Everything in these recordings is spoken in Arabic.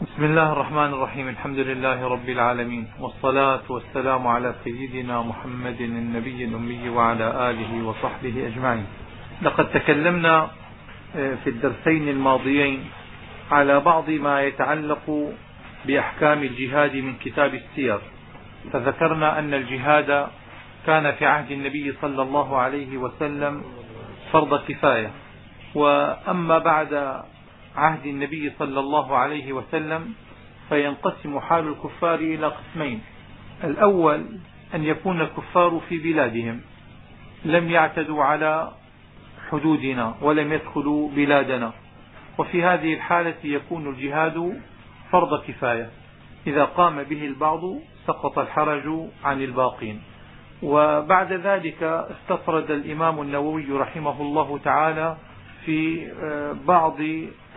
بسم الله الرحمن الرحيم. الحمد لله رب العالمين. والصلاة والسلام على سيدنا محمد النبي الأمي وعلى آله وصحبه أجمعين. لقد تكلمنا في الدرسين الماضيين على بعض ما يتعلق بأحكام الجهاد من كتاب السير. فذكرنا أن الجهاد كان في عهد النبي صلى الله عليه وسلم فرض كفاية. وأما بعد عهد النبي صلى الله عليه وسلم فينقسم حال الكفار إلى قسمين. الأول أن يكون الكفار في بلادهم. لم يعتدوا على حدودنا ولم يدخلوا بلادنا. وفي هذه الحالة يكون الجهاد فرض كفاية. إذا قام به البعض سقط الحرج عن الباقين. وبعد ذلك استطرد الإمام النووي رحمه الله تعالى في بعض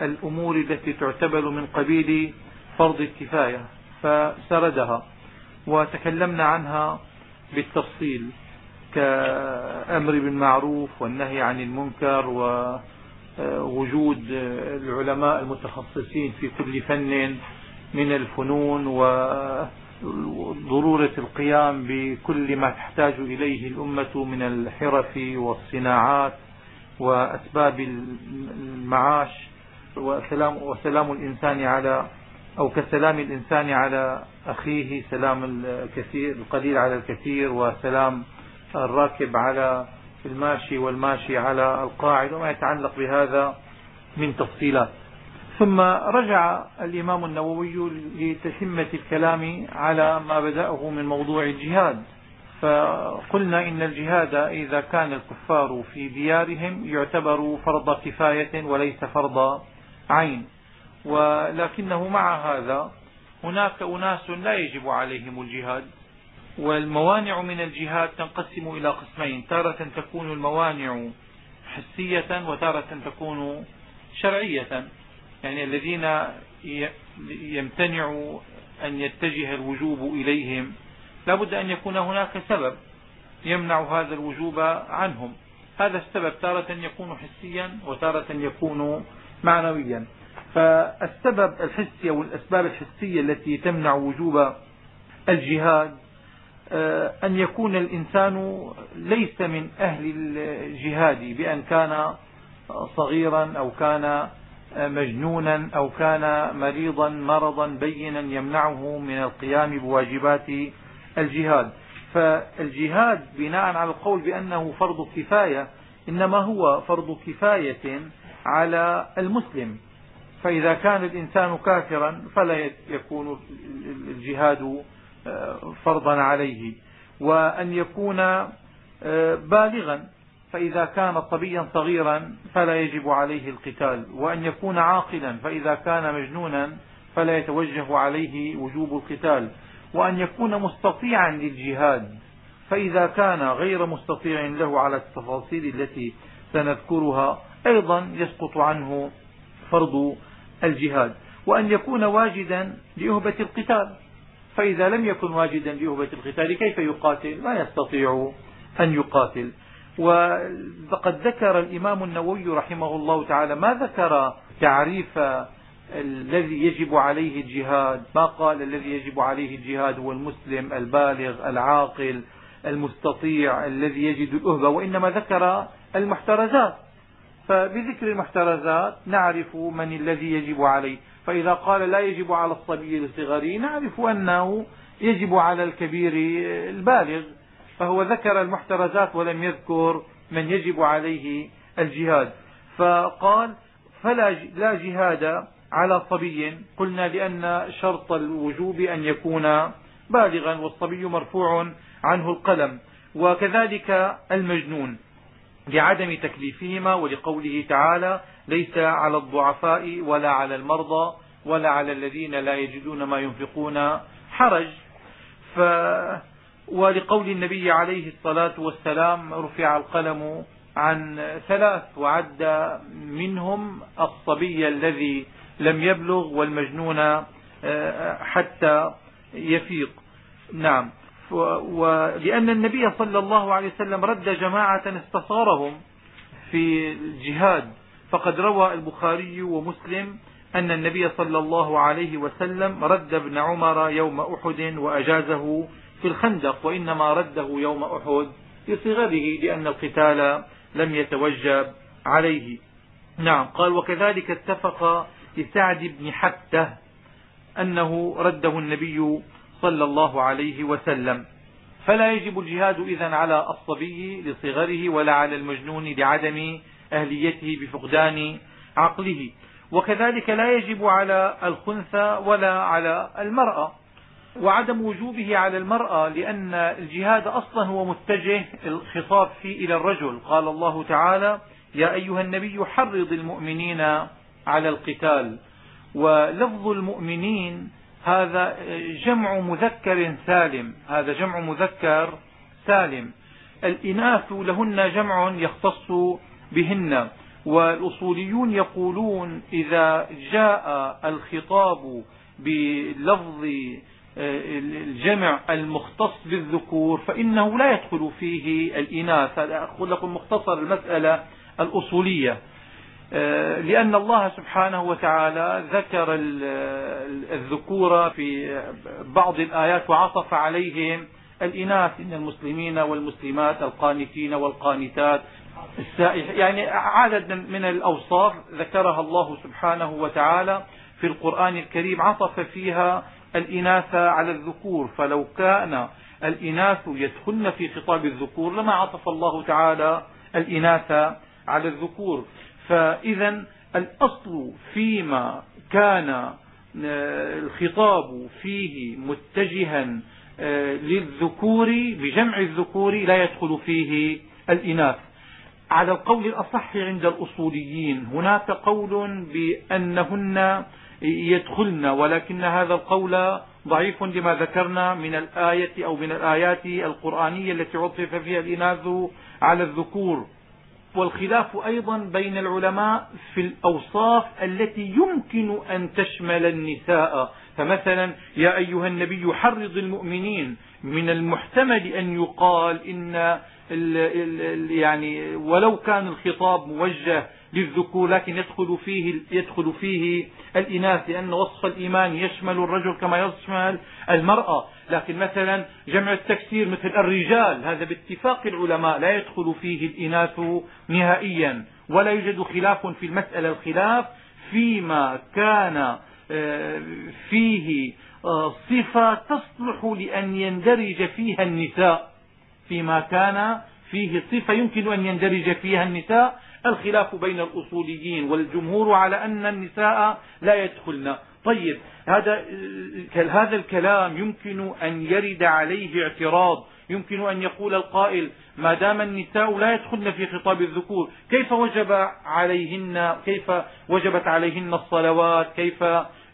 الأمور التي تعتبر من قبيل فرض الكفاية فسردها وتكلمنا عنها بالتفصيل كأمر بالمعروف والنهي عن المنكر ووجود العلماء المتخصصين في كل فن من الفنون وضرورة القيام بكل ما تحتاج إليه الأمة من الحرف والصناعات وأسباب المعاش وسلام, وسلام الإنسان على أو كسلام الإنسان على أخيه سلام الكثير القليل على الكثير وسلام الراكب على الماشي والماشي على القاعد وما يتعلق بهذا من تفصيلات. ثم رجع الإمام النووي لتتمة الكلام على ما بدأه من موضوع الجهاد. فقلنا إن الجهاد إذا كان الكفار في ديارهم يعتبر فرض كفاية وليس فرض عين. ولكنه مع هذا هناك أناس لا يجب عليهم الجهاد والموانع من الجهاد تنقسم إلى قسمين تارة تكون الموانع حسية وتارة تكون شرعية. يعني الذين يمتنع أن يتجه الوجوب إليهم لا بد أن يكون هناك سبب يمنع هذا الوجوب عنهم. هذا السبب تارة يكون حسيا وتارة يكون معنويا. فالسبب الحسي أو الأسباب الحسية التي تمنع وجوب الجهاد أن يكون الإنسان ليس من أهل الجهاد بأن كان صغيرا أو كان مجنونا أو كان مريضا مرضا بينا يمنعه من القيام بواجبات الجهاد. فالجهاد بناء على القول بأنه فرض كفاية إنما هو فرض كفاية على المسلم. فإذا كان الإنسان كافرا فلا يكون الجهاد فرضا عليه. وأن يكون بالغا فإذا كان صبيا صغيرا فلا يجب عليه القتال. وأن يكون عاقلا فإذا كان مجنونا فلا يتوجه عليه وجوب القتال. وأن يكون مستطيعا للجهاد. فإذا كان غير مستطيع له على التفاصيل التي سنذكرها أيضا يسقط عنه فرض الجهاد. وأن يكون واجدا لأهبة القتال. فإذا لم يكن واجدا لأهبة القتال كيف يقاتل؟ ما يستطيع أن يقاتل. وقد ذكر الإمام النووي رحمه الله تعالى ما ذكر تعريف الذي يجب عليه الجهاد ما قال الذي يجب عليه الجهاد هو المسلم البالغ العاقل المستطيع الذي يجد الأهبة وإنما ذكر المحترزات. فبذكر المحترزات نعرف من الذي يجب عليه. فإذا قال لا يجب على الصبي الصغري نعرف أنه يجب على الكبير البالغ. فهو ذكر المحترزات ولم يذكر من يجب عليه الجهاد. فقال فلا لا جهاد على صبي. قلنا لأن شرط الوجوب أن يكون بالغا والصبي مرفوع عنه القلم وكذلك المجنون لعدم تكليفهما ولقوله تعالى ليس على الضعفاء ولا على المرضى ولا على الذين لا يجدون ما ينفقون حرج. ف ولقول النبي عليه الصلاة والسلام رفع القلم عن ثلاث وعد منهم الصبي الذي لم يبلغ والمجنون حتى يفيق. نعم. ولأن النبي صلى الله عليه وسلم رد جماعة استصغرهم في الجهاد. فقد روى البخاري ومسلم أن النبي صلى الله عليه وسلم رد ابن عمر يوم أحد وأجازه في الخندق وإنما رده يوم أحد لصغره لأن القتال لم يتوجب عليه. نعم. قال وكذلك اتفق لسعد بن حتة أنه رده النبي صلى الله عليه وسلم. فلا يجب الجهاد إذا على الصبي لصغره ولا على المجنون لعدم أهليته بفقدان عقله. وكذلك لا يجب على الخنثى ولا على المرأة. وعدم وجوبه على المرأة لأن الجهاد أصلا هو متجه الخطاب فيه إلى الرجل. قال الله تعالى يا أيها النبي حرض المؤمنين على القتال. ولفظ المؤمنين هذا جمع مذكر سالم. هذا جمع مذكر سالم. الإناث لهن جمع يختص بهن. والأصوليون يقولون إذا جاء الخطاب بلفظ الجمع المختص بالذكور فإنه لا يدخل فيه الإناث. هذا أقول لكم مختصر المسألة الأصولية. لأن الله سبحانه وتعالى ذكر الذكور في بعض الآيات وعطف عليهم الإناث إن المسلمين والمسلمات القانتين والقانتات السائح. يعني عدد من الأوصاف ذكرها الله سبحانه وتعالى في القرآن الكريم. عطف فيها الإناث على الذكور. فلو كان الإناث يدخلن في خطاب الذكور لما عطف الله تعالى الإناث على الذكور. فإذا الأصل فيما كان آه، الخطاب فيه متجها آه، للذكور بجمع الذكور لا يدخل فيه الإناث. على القول الأصح عند الأصوليين هناك قول بأنهن يدخلن ولكن هذا القول ضعيف لما ذكرنا من الآية أو من الآيات القرآنية التي عطف فيها الإناث على الذكور. والخلاف أيضا بين العلماء في الأوصاف التي يمكن أن تشمل النساء. فمثلا يا أيها النبي حرض المؤمنين من المحتمل أن يقال إن يعني ولو كان الخطاب موجه للذكور لكن يدخل فيه يدخل فيه الإناث لأن وصف الإيمان يشمل الرجل كما يشمل المرأة. لكن مثلا جمع التكسير مثل الرجال هذا باتفاق العلماء لا يدخل فيه الإناث نهائيا ولا يوجد خلاف في المسألة. الخلاف فيما كان آه، فيه آه، صفة تصلح لأن يندرج فيها النساء. فيما كان فيه صفة يمكن أن يندرج فيها النساء. الخلاف بين الأصوليين والجمهور على أن النساء لا يدخلن. طيب هذا هذا الكلام يمكن أن يرد عليه اعتراض يمكن أن يقول القائل ما دام النساء لا يدخلن في خطاب الذكور كيف وجب عليهن كيف وجبت عليهن الصلوات كيف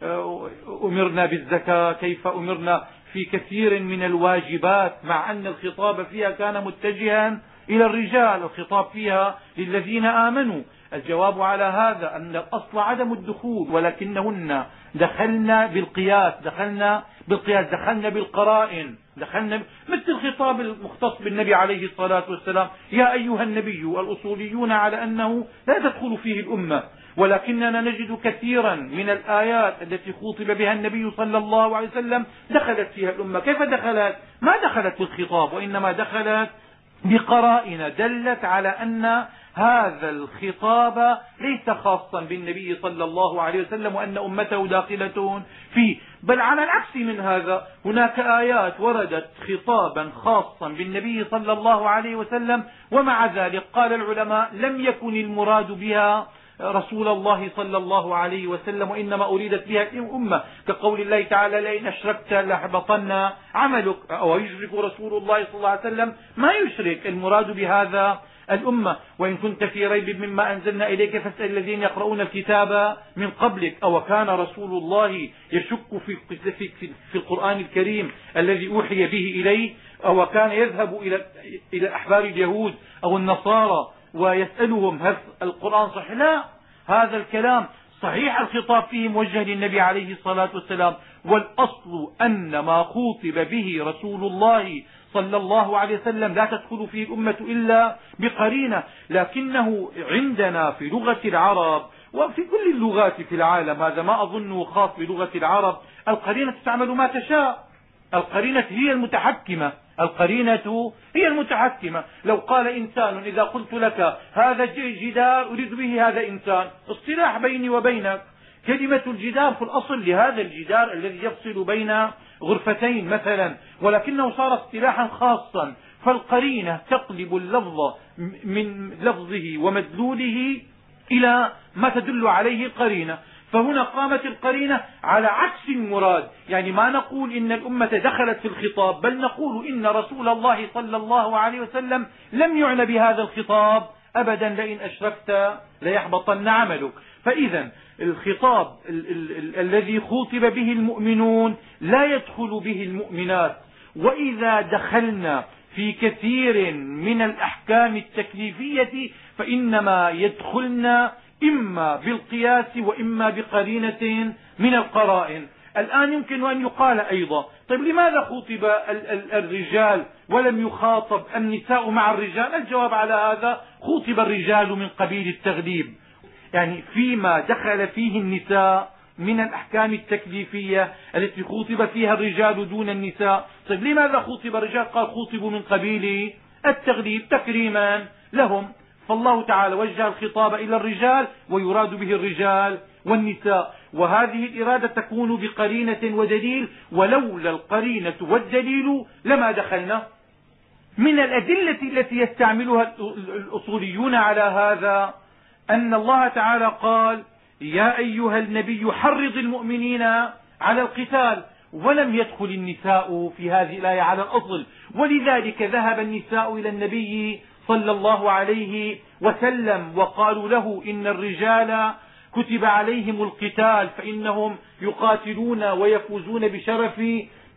آه، أمرنا بالزكاة كيف أمرنا في كثير من الواجبات مع أن الخطاب فيها كان متجها إلى الرجال الخطاب فيها للذين آمنوا. الجواب على هذا أن الأصل عدم الدخول ولكنهن دخلنا بالقياس دخلنا بالقياس دخلنا بالقرائن دخلنا مثل الخطاب المختص بالنبي عليه الصلاة والسلام يا أيها النبي الأصوليون على أنه لا تدخل فيه الأمة ولكننا نجد كثيرا من الآيات التي خوطب بها النبي صلى الله عليه وسلم دخلت فيها الأمة. كيف دخلت؟ ما دخلت بالخطاب وإنما دخلت بقرائن دلت على أن هذا الخطاب ليس خاصا بالنبي صلى الله عليه وسلم وأن أمته داخلة فيه بل على العكس من هذا هناك آيات وردت خطابا خاصا بالنبي صلى الله عليه وسلم ومع ذلك قال العلماء لم يكن المراد بها رسول الله صلى الله عليه وسلم وإنما أريدت بها الأمة. كقول الله تعالى لئن أشركت لحبطن عملك. أو يشرك رسول الله صلى الله عليه وسلم؟ ما يشرك. المراد بهذا الأمة وإن كنت في ريب مما أنزلنا إليك فاسأل الذين يقرؤون الكتاب من قبلك أو كان رسول الله يشك في, في, في, القرآن الكريم الذي أوحي به إليه أو كان يذهب إلى, إلى أحبار اليهود أو النصارى ويسألهم هل القرآن صحيح؟ لا هذا الكلام صحيح الخطاب فيه موجه للنبي عليه الصلاة والسلام والأصل أن ما خوطب به رسول الله صلى الله عليه وسلم لا تدخل فيه الأمة إلا بقرينة لكنه عندنا في لغة العرب وفي كل اللغات في العالم هذا ما أظنه خاص بلغة العرب القرينة تستعمل ما تشاء. القرينة هي المتحكمة القرينة هي المتحكمة. لو قال إنسان إذا قلت لك هذا جدار أريد به هذا إنسان اصطلاح بيني وبينك. كلمة الجدار في الأصل لهذا الجدار الذي يفصل بين غرفتين مثلا ولكنه صار اصطلاحا خاصا. فالقرينة تقلب اللفظ من لفظه ومدلوله إلى ما تدل عليه القرينة. فهنا قامت القرينة على عكس المراد. يعني ما نقول إن الأمة دخلت في الخطاب بل نقول إن رسول الله صلى الله عليه وسلم لم يعن بهذا الخطاب أبدا لئن أشركت ليحبطن عملك. فإذا الخطاب ال ال ال الذي خوطب به المؤمنون لا يدخل به المؤمنات. وإذا دخلنا في كثير من الأحكام التكليفية فإنما يدخلن إما بالقياس وإما بقرينة من القرائن. الآن يمكن أن يقال أيضا طيب لماذا خطب الرجال ولم يخاطب النساء مع الرجال؟ الجواب على هذا خطب الرجال من قبيل التغليب. يعني فيما دخل فيه النساء من الأحكام التكليفية التي خطب فيها الرجال دون النساء. طيب لماذا خطب الرجال؟ قال خطبوا من قبيل التغليب تكريما لهم. فالله تعالى وجه الخطاب إلى الرجال ويراد به الرجال والنساء. وهذه الإرادة تكون بقرينة ودليل ولولا القرينة والدليل لما دخلنا. من الأدلة التي يستعملها الأصوليون على هذا أن الله تعالى قال يا أيها النبي حرض المؤمنين على القتال ولم يدخل النساء في هذه الآية على الأصل. ولذلك ذهب النساء إلى النبي صلى الله عليه وسلم وقالوا له إن الرجال كتب عليهم القتال فإنهم يقاتلون ويفوزون بشرف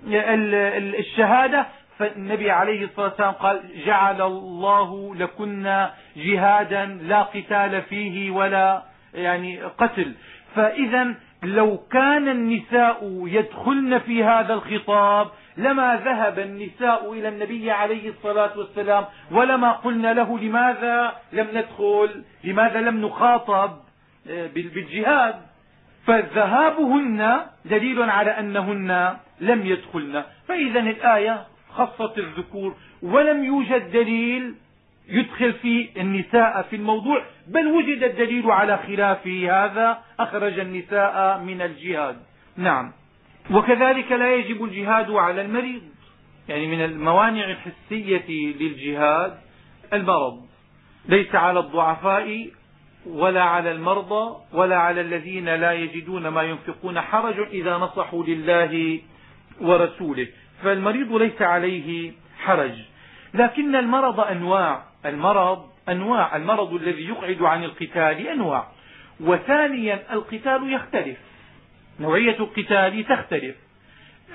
الشهادة. فالنبي عليه الصلاة والسلام قال جعل الله لكن جهادا لا قتال فيه ولا يعني قتل. فإذا لو كان النساء يدخلن في هذا الخطاب لما ذهب النساء إلى النبي عليه الصلاة والسلام ولما قلنا له لماذا لم ندخل؟ لماذا لم نخاطب؟ بالجهاد. فذهابهن دليل على أنهن لم يدخلن. فإذا الآية خصت الذكور ولم يوجد دليل يدخل في النساء في الموضوع بل وجد الدليل على خلاف هذا أخرج النساء من الجهاد. نعم. وكذلك لا يجب الجهاد على المريض يعني من الموانع الحسية للجهاد المرض. ليس على الضعفاء ولا على المرضى ولا على الذين لا يجدون ما ينفقون حرج إذا نصحوا لله ورسوله. فالمريض ليس عليه حرج. لكن المرض أنواع. المرض أنواع المرض الذي يقعد عن القتال أنواع. وثانيا القتال يختلف. نوعية القتال تختلف.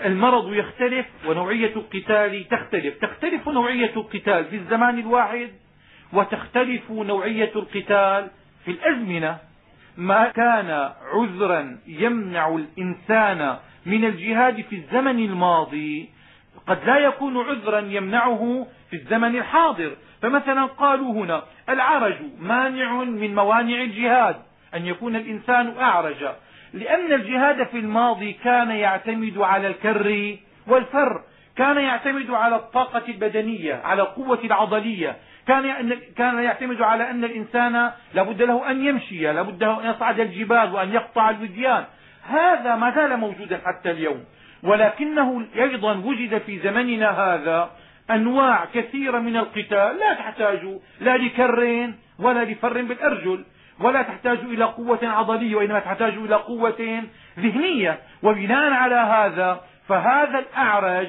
المرض يختلف ونوعية القتال تختلف. تختلف نوعية القتال في الزمان الواحد وتختلف نوعية القتال في الأزمنة. ما كان عذرا يمنع الإنسان من الجهاد في الزمن الماضي قد لا يكون عذرا يمنعه في الزمن الحاضر. فمثلا قالوا هنا العرج مانع من موانع الجهاد أن يكون الإنسان أعرج. لأن الجهاد في الماضي كان يعتمد على الكر والفر كان يعتمد على الطاقة البدنية على القوة العضلية. كان كان يعتمد على أن الإنسان لابد له أن يمشي لابد له أن يصعد الجبال وأن يقطع الوديان. هذا ما زال موجودا حتى اليوم. ولكنه أيضا وجد في زمننا هذا أنواع كثيرة من القتال لا تحتاج لا لكر ولا لفر بالأرجل ولا تحتاج إلى قوة عضلية وإنما تحتاج إلى قوة ذهنية. وبناء على هذا فهذا الأعرج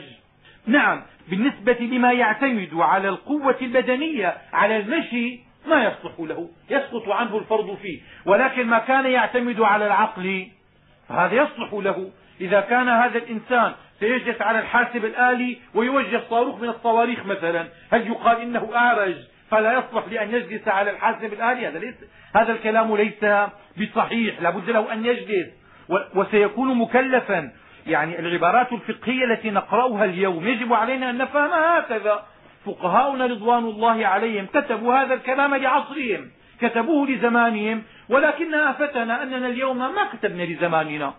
نعم بالنسبة لما يعتمد على القوة البدنية على المشي ما يصلح له يسقط عنه الفرض فيه. ولكن ما كان يعتمد على العقل فهذا يصلح له. إذا كان هذا الإنسان سيجلس على الحاسب الآلي ويوجه صاروخ من الصواريخ مثلا هل يقال إنه أعرج فلا يصلح لأن يجلس على الحاسب الآلي؟ هذا, ليس هذا الكلام ليس بصحيح لابد له أن يجلس. وسيكون مكلفا. يعني العبارات الفقهية التي نقرأها اليوم يجب علينا أن نفهمها هكذا. فقهاؤنا رضوان الله عليهم كتبوا هذا الكلام لعصرهم كتبوه لزمانهم ولكن آفتنا أننا اليوم ما كتبنا لزماننا.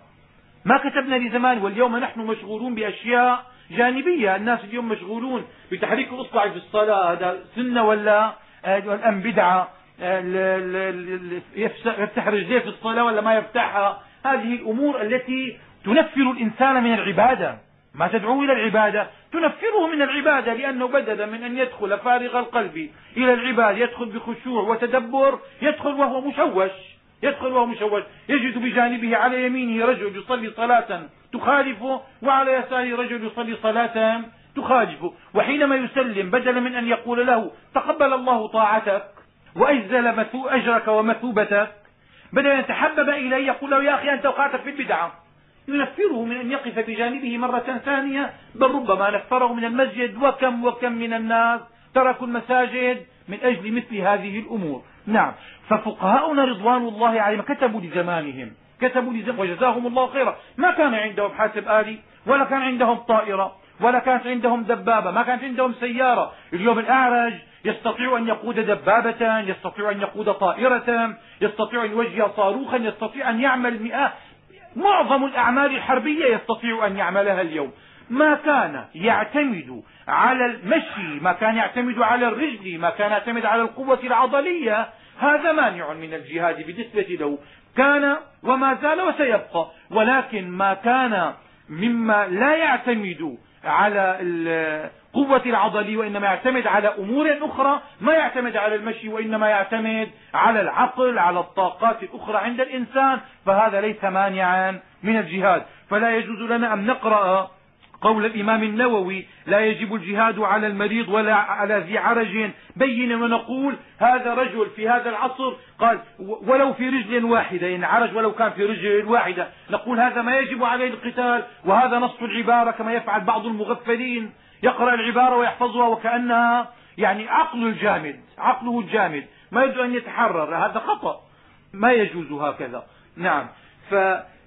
ما كتبنا لزمان واليوم نحن مشغولون بأشياء جانبية. الناس اليوم مشغولون بتحريك الأصبع في الصلاة هذا سنة ولا أم بدعة يفتح رجليه في الصلاة ولا ما يفتحها. هذه الأمور التي تنفر الإنسان من العبادة. ما تدعوه إلى العبادة؟ تنفره من العبادة لأنه بدلا من أن يدخل فارغ القلب إلى العبادة يدخل بخشوع وتدبر يدخل وهو مشوش. يدخل وهو مشوش. يجد بجانبه على يمينه رجل يصلي صلاة تخالفه وعلى يساره رجل يصلي صلاة تخالفه وحينما يسلم بدلا من أن يقول له تقبل الله طاعتك وأجزل أجرك ومثوبتك بدل أن يتحبب إليه يقول له يا أخي أنت وقعت في البدعة. ينفره من أن يقف بجانبه مرة ثانية بل ربما نفره من المسجد وكم وكم من الناس تركوا المساجد من أجل مثل هذه الأمور. نعم. ففقهاؤنا رضوان الله عليهم كتبوا لزمانهم كتبوا لزمانهم وجزاهم الله خيرا. ما كان عندهم حاسب آلي ولا كان عندهم طائرة ولا كانت عندهم دبابة ما كانت عندهم سيارة. اليوم الأعرج يستطيع أن يقود دبابة يستطيع أن يقود طائرة يستطيع أن يوجه صاروخا يستطيع أن يعمل مئات معظم الأعمال الحربية يستطيع أن يعملها اليوم. ما كان يعتمد على المشي ما كان يعتمد على الرجل ما كان يعتمد على القوة العضلية هذا مانع من الجهاد بالنسبة له كان وما زال وسيبقى. ولكن ما كان مما لا يعتمد على القوة العضلية وإنما يعتمد على أمور أخرى ما يعتمد على المشي وإنما يعتمد على العقل على الطاقات الأخرى عند الإنسان فهذا ليس مانعا من الجهاد. فلا يجوز لنا أن نقرأ قول الإمام النووي لا يجب الجهاد على المريض ولا على ذي عرج بين ونقول هذا رجل في هذا العصر قال ولو في رجل واحدة إن عرج ولو كان في رجل واحدة نقول هذا ما يجب عليه القتال وهذا نص العبارة كما يفعل بعض المغفلين يقرأ العبارة ويحفظها وكأنها يعني عقل الجامد عقله الجامد ما يجوز أن يتحرر هذا خطأ ما يجوز هكذا. نعم ف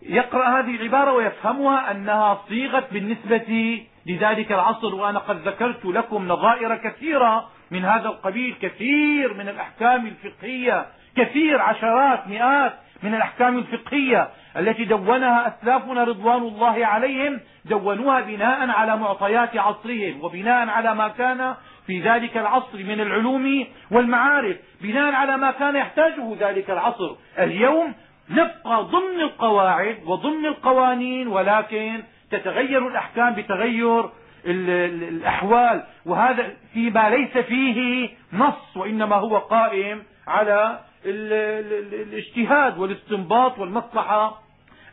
يقرأ هذه العبارة ويفهمها أنها صيغت بالنسبة لذلك العصر وأنا قد ذكرت لكم نظائر كثيرة من هذا القبيل كثير من الأحكام الفقهية كثير عشرات مئات من الأحكام الفقهية التي دونها أسلافنا رضوان الله عليهم دونوها بناء على معطيات عصرهم وبناء على ما كان في ذلك العصر من العلوم والمعارف بناء على ما كان يحتاجه ذلك العصر. اليوم نبقى ضمن القواعد وضمن القوانين ولكن تتغير الأحكام بتغير الأحوال. وهذا فيما ليس فيه نص وإنما هو قائم على الاجتهاد والاستنباط والمصلحة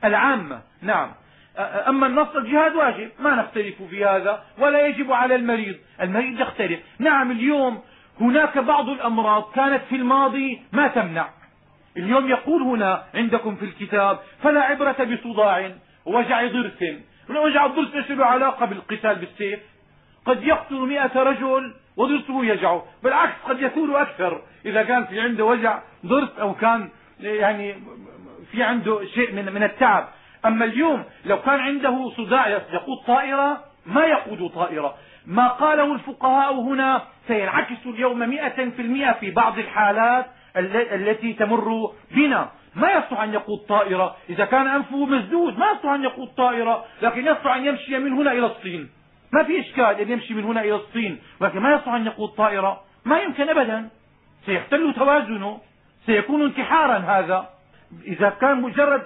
العامة. نعم. أما النص الجهاد واجب. ما نختلف في هذا ولا يجب على المريض. المريض يختلف. نعم اليوم هناك بعض الأمراض كانت في الماضي ما تمنع. اليوم يقول هنا عندكم في الكتاب فلا عبرة بصداع ووجع ضرس. وجع الضرس له علاقة بالقتال بالسيف. قد يقتل مئة رجل وضرسه يجع بالعكس قد يثور أكثر. إذا كان في عنده وجع ضرس أو كان يعني في عنده شيء من من التعب. أما اليوم لو كان عنده صداع يقود طائرة ما يقود طائرة. ما قاله الفقهاء هنا سينعكس اليوم مئة في المئة في بعض الحالات التي تمر بنا. ما يصلح أن يقود طائرة. إذا كان أنفه مسدود ما يصلح أن يقود طائرة. لكن يصلح أن يمشي من هنا إلى الصين. ما في إشكال أن يمشي من هنا إلى الصين. ولكن ما يصلح أن يقود طائرة. ما يمكن أبدا. سيختل توازنه. سيكون انتحارا هذا. إذا كان مجرد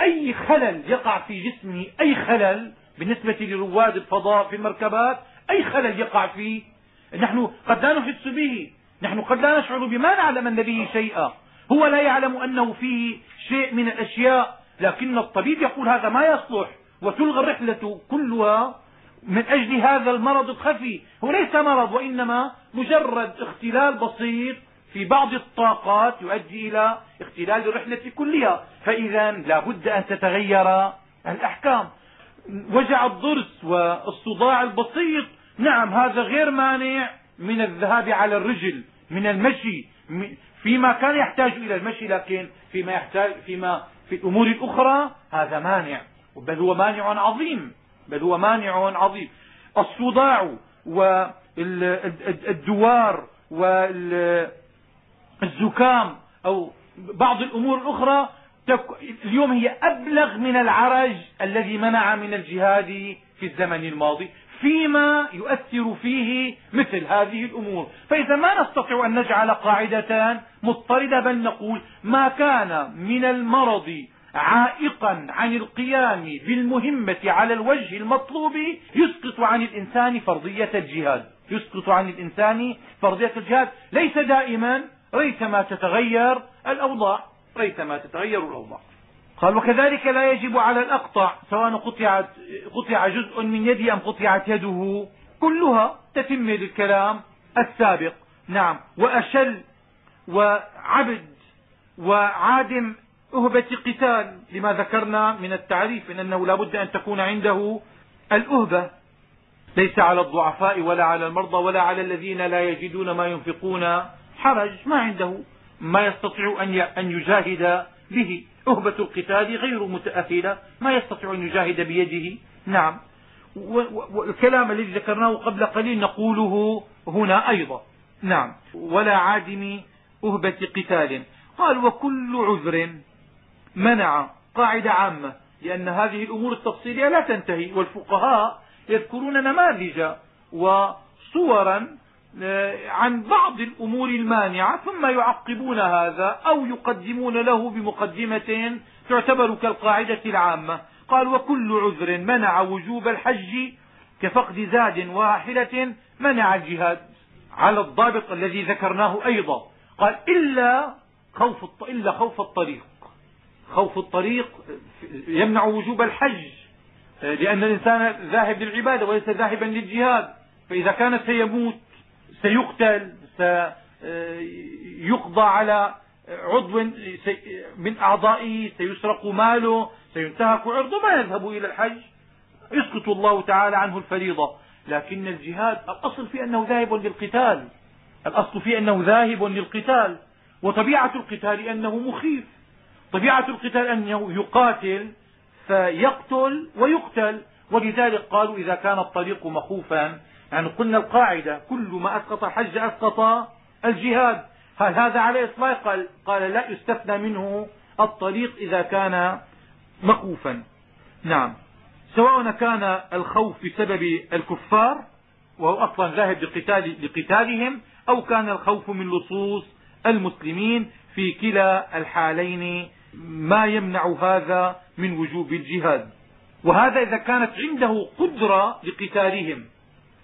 أي خلل يقع في جسمه أي خلل بالنسبة لرواد الفضاء في المركبات أي خلل يقع فيه نحن قد لا نحس به. نحن قد لا نشعر بما نعلم أن به شيئا. هو لا يعلم أنه فيه شيء من الأشياء لكن الطبيب يقول هذا ما يصلح وتلغى الرحلة كلها. من أجل هذا المرض الخفي هو ليس مرض وإنما مجرد اختلال بسيط في بعض الطاقات يؤدي إلى اختلال الرحلة كلها. فإذا لا بد أن تتغير الأحكام. وجع الضرس والصداع البسيط. نعم هذا غير مانع. من الذهاب على الرجل من المشي فيما كان يحتاج إلى المشي لكن فيما يحتاج فيما في الأمور الأخرى هذا مانع. بل هو مانع عظيم بل هو مانع عظيم. الصداع والدوار والزكام أو بعض الأمور الأخرى اليوم هي أبلغ من العرج الذي منع من الجهاد في الزمن الماضي. فيما يؤثر فيه مثل هذه الأمور. فإذا ما نستطيع أن نجعل قاعدة مضطردة بل نقول ما كان من المرض عائقا عن القيام بالمهمة على الوجه المطلوب يسقط عن الإنسان فرضية الجهاد. يسقط عن الإنسان فرضية الجهاد. ليس دائما ريثما تتغير الأوضاع ريثما تتغير الأوضاع. قال وكذلك لا يجب على الأقطع سواء قطعت قطع جزء من يده أم قطعت يده كلها تتم للكلام السابق. نعم. وأشل وعبد وعادم أهبة قتال لما ذكرنا من التعريف من أنه لا بد أن تكون عنده الأهبة. ليس على الضعفاء ولا على المرضى ولا على الذين لا يجدون ما ينفقون حرج ما عنده ما يستطيع أن يجاهد به. أهبة القتال غير متأهلة ما يستطيع أن يجاهد بيده. نعم. والكلام الذي ذكرناه قبل قليل نقوله هنا أيضا. نعم. ولا عادم أهبة قتال. قال وكل عذر منع قاعدة عامة لأن هذه الأمور التفصيلية لا تنتهي والفقهاء يذكرون نماذج وصورا عن بعض الأمور المانعة ثم يعقبون هذا أو يقدمون له بمقدمة تعتبر كالقاعدة العامة. قال وكل عذر منع وجوب الحج كفقد زاد واحلة منع الجهاد. على الضابط الذي ذكرناه أيضا. قال إلا خوف إلا خوف الطريق. خوف الطريق يمنع وجوب الحج آه، لأن الإنسان ذاهب للعبادة وليس ذاهبا للجهاد. فإذا كان سيموت سيقتل سيقضى على عضو من أعضائه سيسرق ماله سينتهك عرضه ما يذهب إلى الحج. يسقط الله تعالى عنه الفريضة. لكن الجهاد الأصل في أنه ذاهب للقتال. الأصل في أنه ذاهب للقتال. وطبيعة القتال أنه مخيف. طبيعة القتال أنه يقاتل فيقتل ويقتل. ولذلك قالوا إذا كان الطريق مخوفا يعني قلنا القاعدة كل ما أسقط الحج أسقط الجهاد. هل هذا على إطلاق؟ قال, قال لا يستثنى منه الطريق إذا كان مخوفا. نعم. سواء كان الخوف بسبب الكفار وهو أصلا ذاهب لقتال لقتالهم أو كان الخوف من لصوص المسلمين في كلا الحالين ما يمنع هذا من وجوب الجهاد. وهذا إذا كانت عنده قدرة لقتالهم.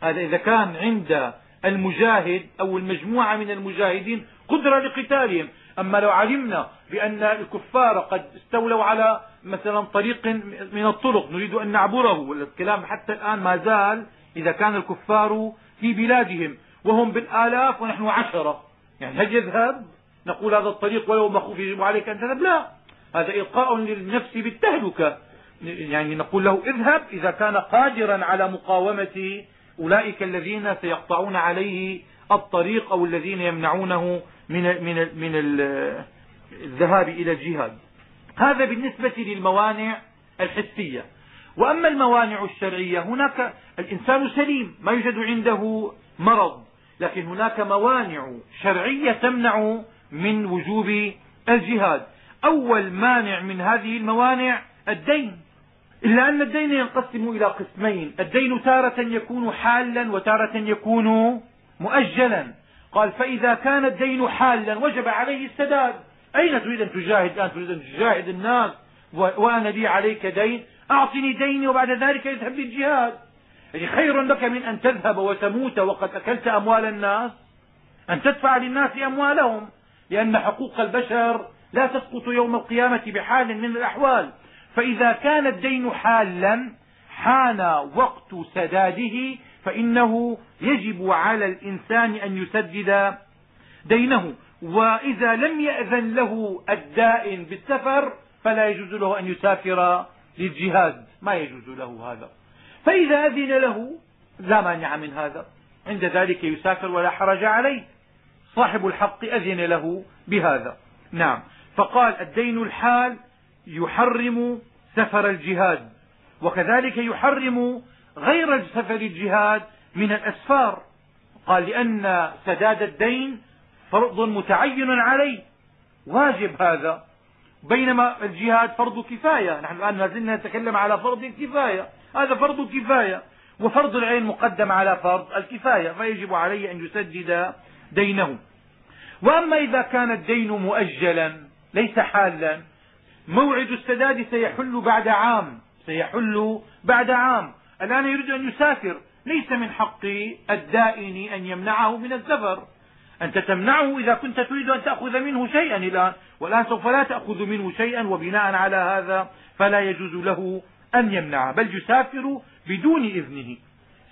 هذا إذا كان عند المجاهد أو المجموعة من المجاهدين قدرة لقتالهم. أما لو علمنا بأن الكفار قد استولوا على مثلا طريق من الطرق نريد أن نعبره. والكلام حتى الآن ما زال إذا كان الكفار في بلادهم وهم بالآلاف ونحن عشرة. يعني هل يذهب؟ نقول هذا الطريق ولو مخوف يجب عليك أن تذهب؟ لا. هذا إلقاء للنفس بالتهلكة. يعني نقول له اذهب إذا كان قادرا على مقاومة أولئك الذين سيقطعون عليه الطريق أو الذين يمنعونه من من من الذهاب إلى الجهاد. هذا بالنسبة للموانع الحسية. وأما الموانع الشرعية هناك الإنسان سليم ما يوجد عنده مرض لكن هناك موانع شرعية تمنع من وجوب الجهاد. أول مانع من هذه الموانع الدين. إلا أن الدين ينقسم إلى قسمين. الدين تارة يكون حالا وتارة يكون مؤجلا. قال فإذا كان الدين حالا وجب عليه السداد. أين تريد أن تجاهد؟ الآن تريد أن تجاهد الناس. وأنا لي عليك دين. أعطني ديني وبعد ذلك اذهب للجهاد. يعني خير لك من أن تذهب وتموت وقد أكلت أموال الناس أن تدفع للناس أموالهم. لأن حقوق البشر لا تسقط يوم القيامة بحال من الأحوال. فإذا كان الدين حالا حان وقت سداده فإنه يجب على الإنسان أن يسدد دينه. وإذا لم يأذن له الدائن بالسفر فلا يجوز له أن يسافر للجهاد. ما يجوز له هذا. فإذا أذن له لا مانع من هذا. عند ذلك يسافر ولا حرج عليه. صاحب الحق أذن له بهذا. نعم. فقال الدين الحال يحرم سفر الجهاد وكذلك يحرم غير سفر الجهاد من الأسفار. قال لأن سداد الدين فرض متعين عليه. واجب هذا. بينما الجهاد فرض كفاية. نحن الآن ما زلنا نتكلم على فرض الكفاية. هذا فرض كفاية. وفرض العين مقدم على فرض الكفاية. فيجب عليه أن يسدد دينه. وأما إذا كان الدين مؤجلا ليس حالا موعد السداد سيحل بعد عام. سيحل بعد عام. الآن يريد أن يسافر. ليس من حق الدائن أن يمنعه من السفر. أنت تمنعه إذا كنت تريد أن تأخذ منه شيئا الآن. والآن سوف لا تأخذ منه شيئا وبناء على هذا فلا يجوز له أن يمنعه. بل يسافر بدون إذنه.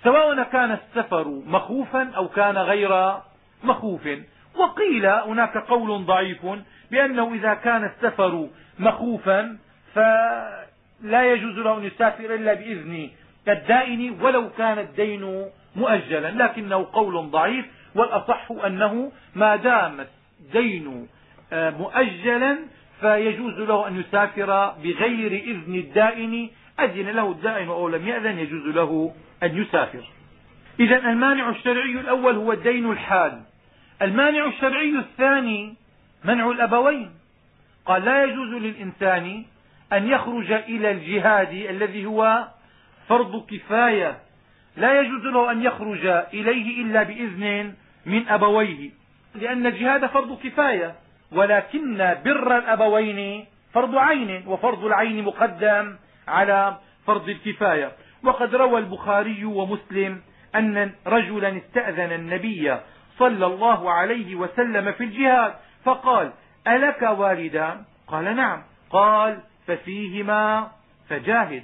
سواء كان السفر مخوفا أو كان غير مخوف. وقيل هناك قول ضعيف بأنه إذا كان السفر مخوفا فلا يجوز له أن يسافر إلا بإذن الدائن ولو كان الدين مؤجلا. لكنه قول ضعيف والأصح أنه ما دام الدين آه، مؤجلا فيجوز له أن يسافر بغير إذن الدائن. أذن له الدائن أو لم يأذن يجوز له أن يسافر. إذا المانع الشرعي الأول هو الدين الحال. المانع الشرعي الثاني منع الأبوين. قال لا يجوز للإنسان أن يخرج إلى الجهاد الذي هو فرض كفاية. لا يجوز له أن يخرج إليه إلا بإذن من أبويه لأن الجهاد فرض كفاية ولكن بر الأبوين فرض عين وفرض العين مقدم على فرض الكفاية. وقد روى البخاري ومسلم أن رجلا استأذن النبي صلى الله عليه وسلم في الجهاد فقال ألك والدان قال نعم. قال ففيهما فجاهد.